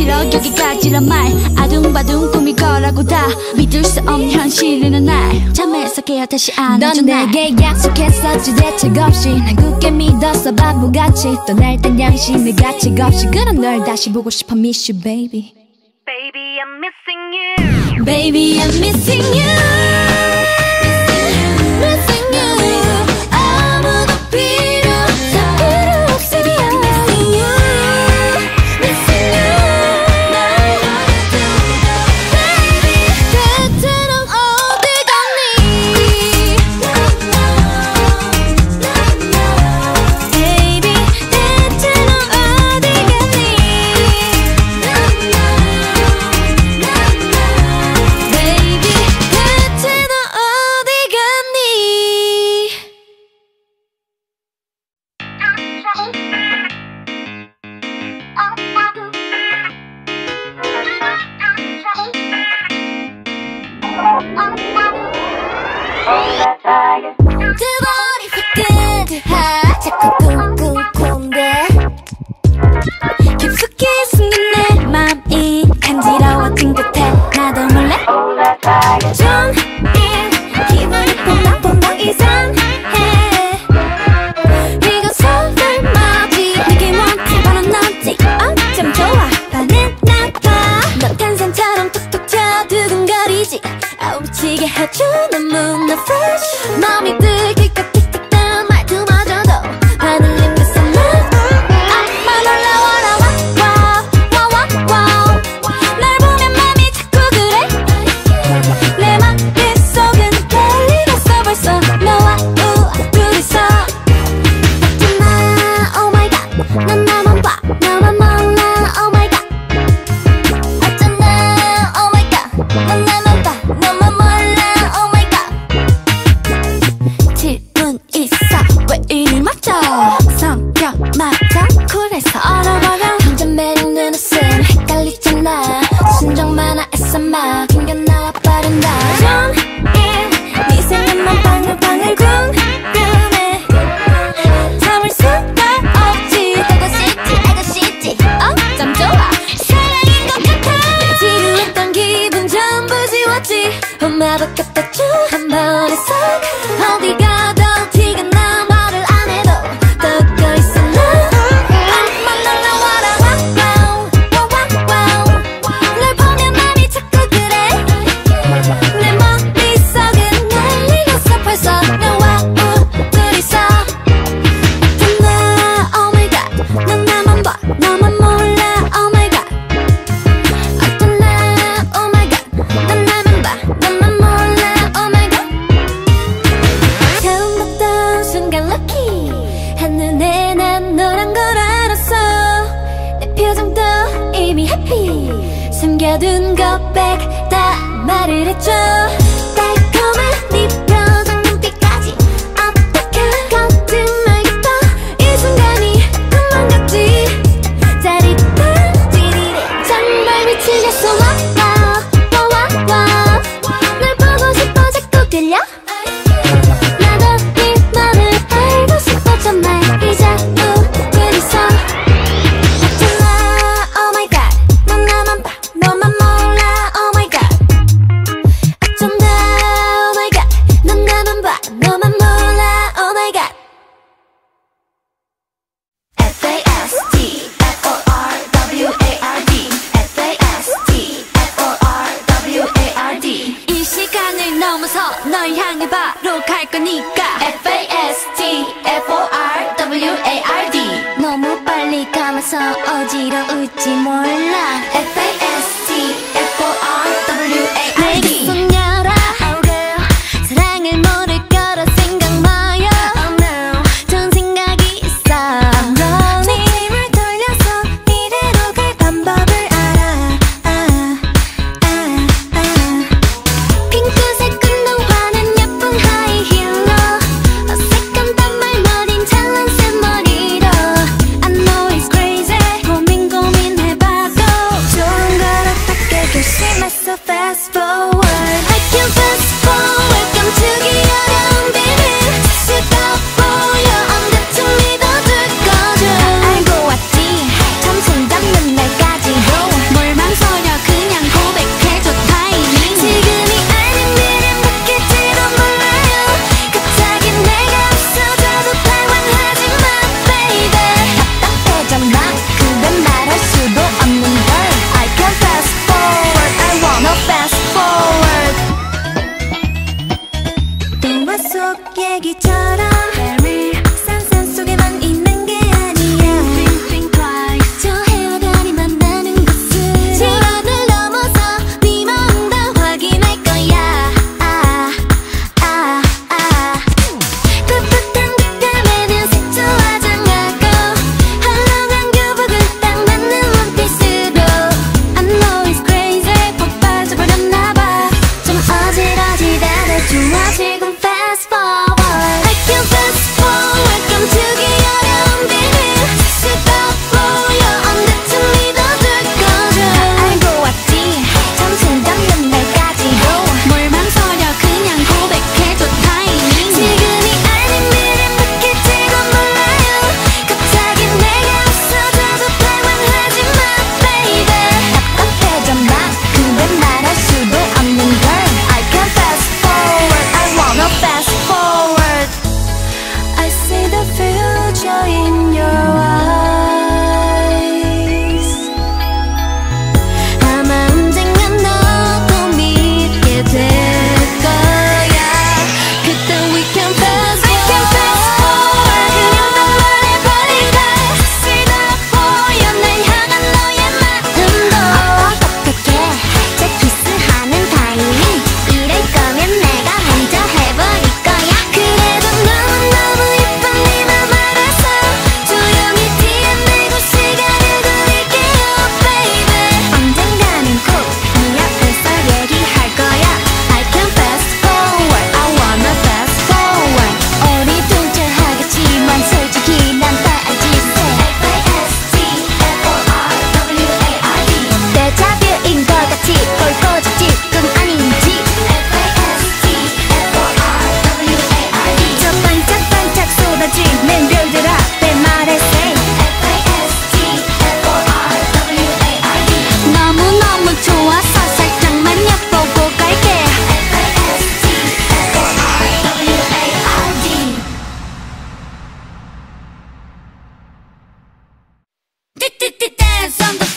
싫어? 여기까지란 말. 아둥바둥 꿈이 거라고 다 믿을 수 없는 현실이는 날 잠에서 깨어 다시 안아준 날. 내게 약속했었지 대책 없이 난 굳게 믿었어. 바보같이. 떠날 땐 양심의 가책 없이. 그런 널 다시 보고 싶어. Miss you baby. Baby I'm missing you. Baby I'm missing you.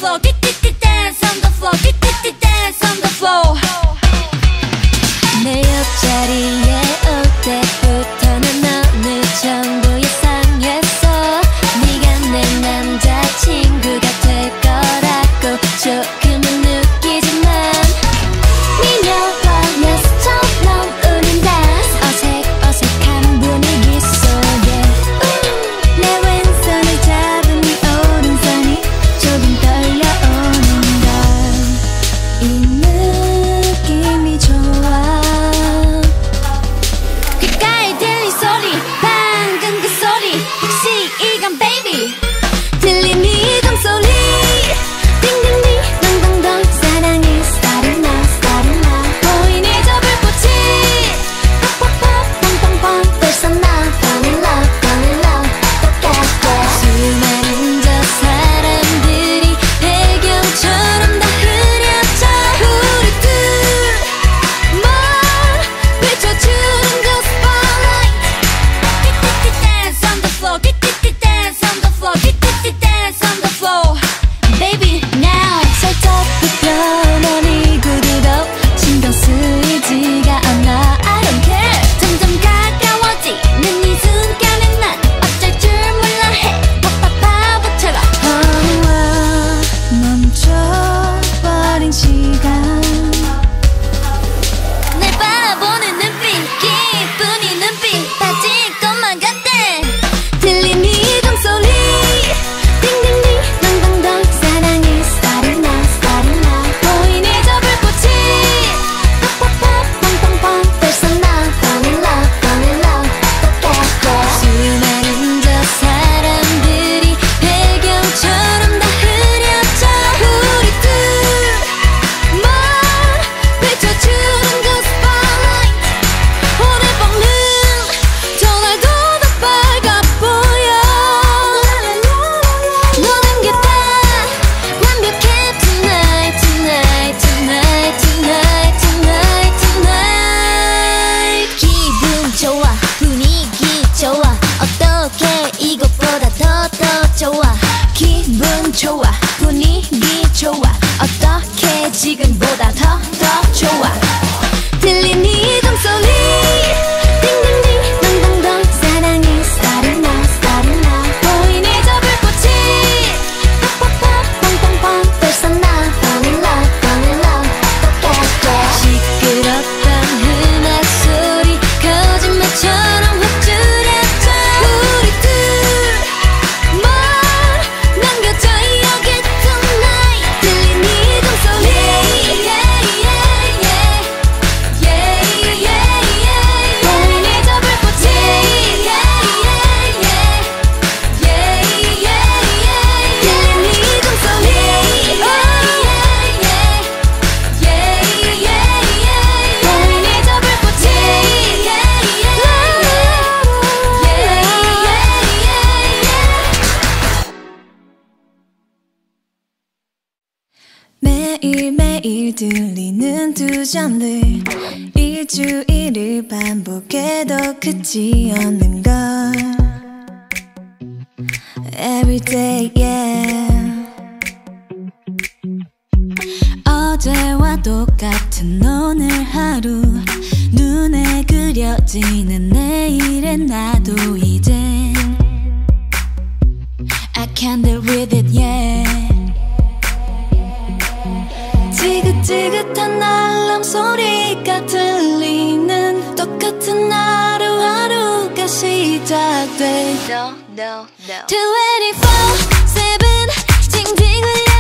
slow. Get melody on got No, no, no 24-7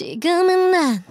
지금은 난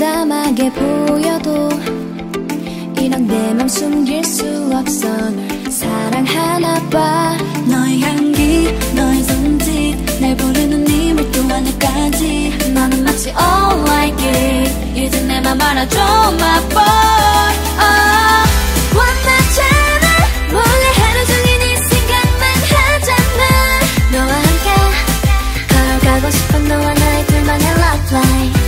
담담하게 보여도 이런 내 맘 숨길 수 없어. 사랑하나 봐. 너의 향기 너의 손짓 날 부르는 네 물동 하늘까지. 너는 마치 all like it 이제 내 맘 알아줘 my boy. oh, 원하잖아. 원래 하루 종일 네 생각만 하잖아. 너와 함께 걸어가고 싶은 너와 나의 둘만의 love life.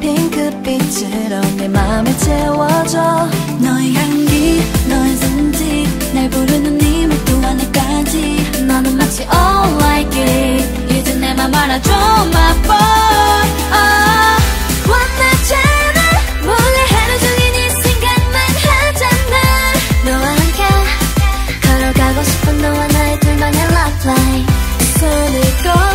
핑크빛으로 내 맘에 채워줘. 너의 향기 너의 손짓 날 부르는 네 목도 하나까지. 너는 마치 all like 이제 내맘 알아줘 my boy. oh. 원하잖아. 몰래 하루 종일 네 생각만 하잖아. 너와 함께 걸어가고 싶은 너와 나의 둘만의 love life. 손을 꼭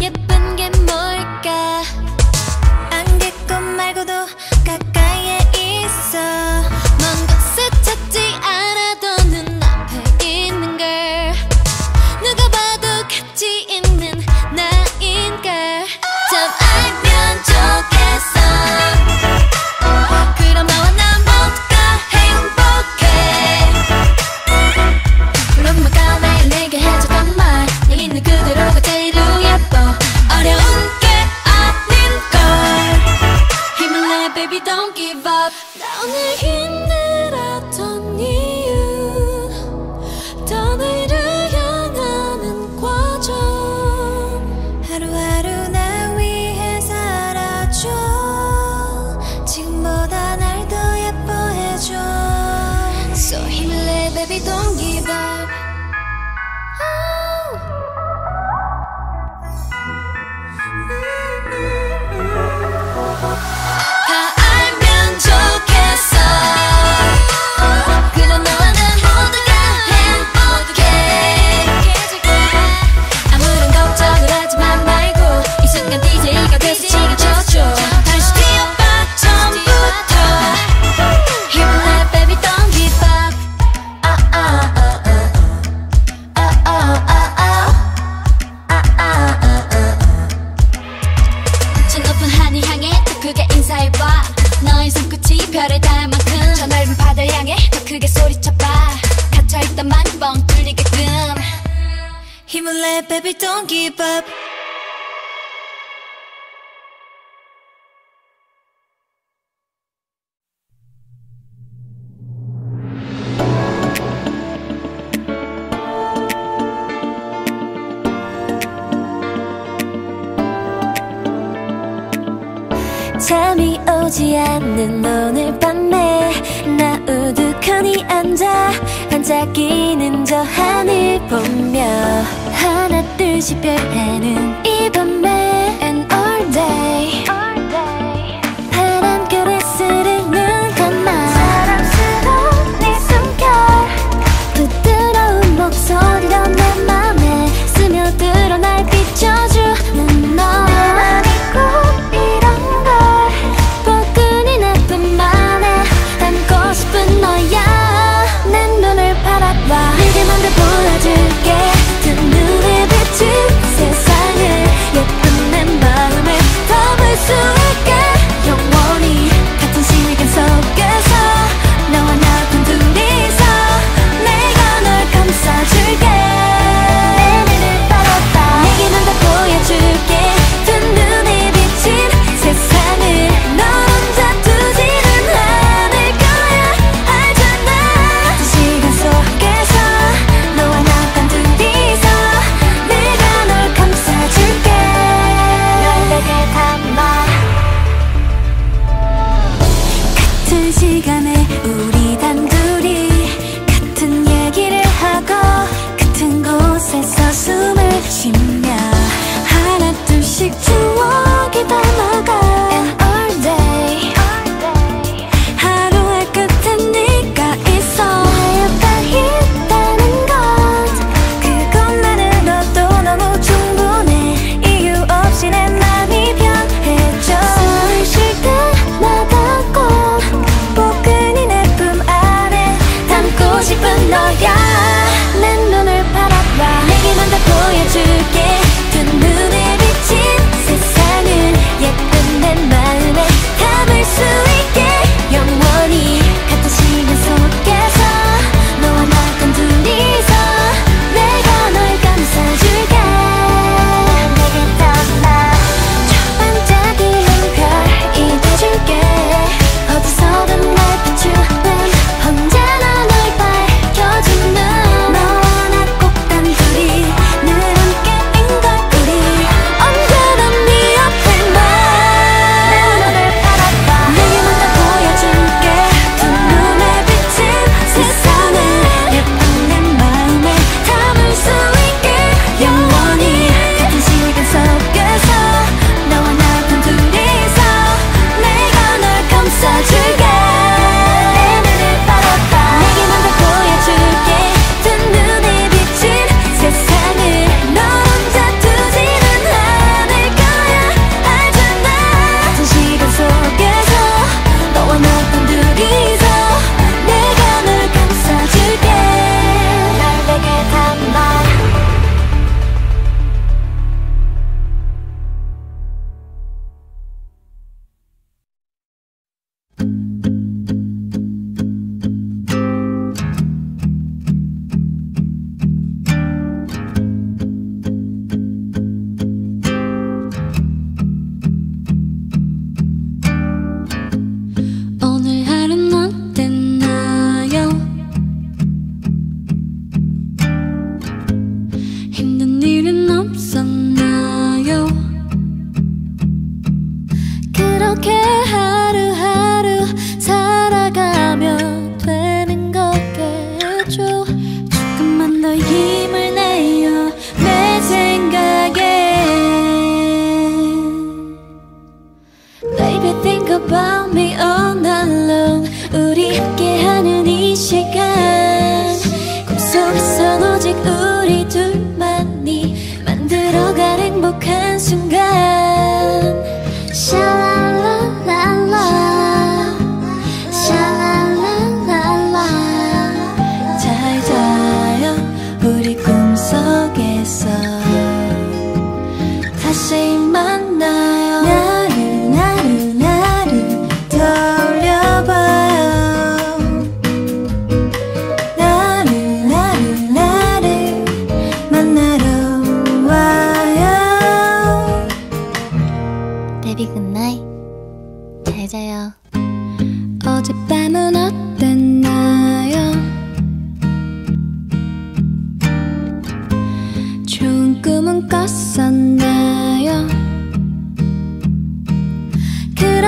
예쁜 게 뭘까? 안개꽃 말고도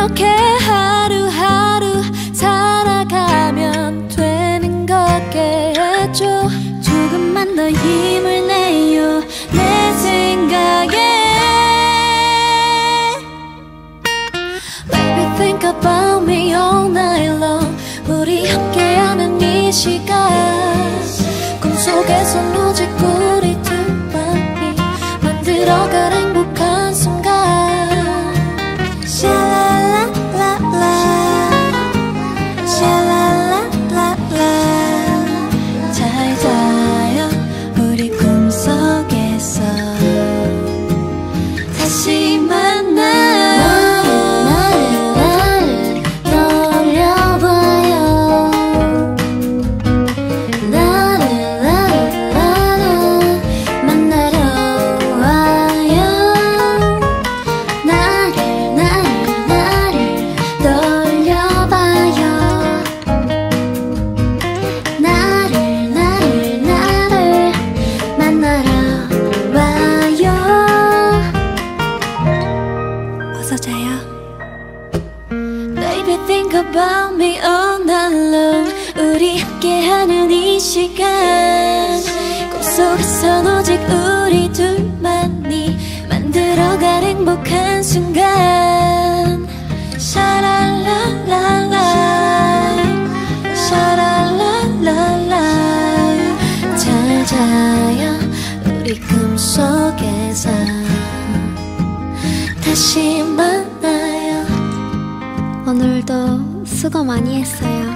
그렇게 하루하루 살아가면 되는 거겠죠 조금만 더 힘을 내요. 내 생각에. Baby think about me all night long. 우리 함께하는 이 시간 오직 우 어서 자요 Baby think about me all night long. 우리 함께하는 이 시간. 꿈속에선 오직 우리 둘만이 만들어갈 행복한 순간. 샤랄랄랄라. 샤랄랄랄라. 잘 자요 우리 꿈속에서 다시 만나요. 오늘도 수고 많이 했어요.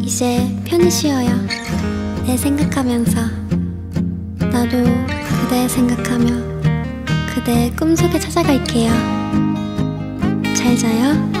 이제 편히 쉬어요. 내 생각하면서. 나도 그대 생각하며 그대 꿈속에 찾아갈게요. 잘 자요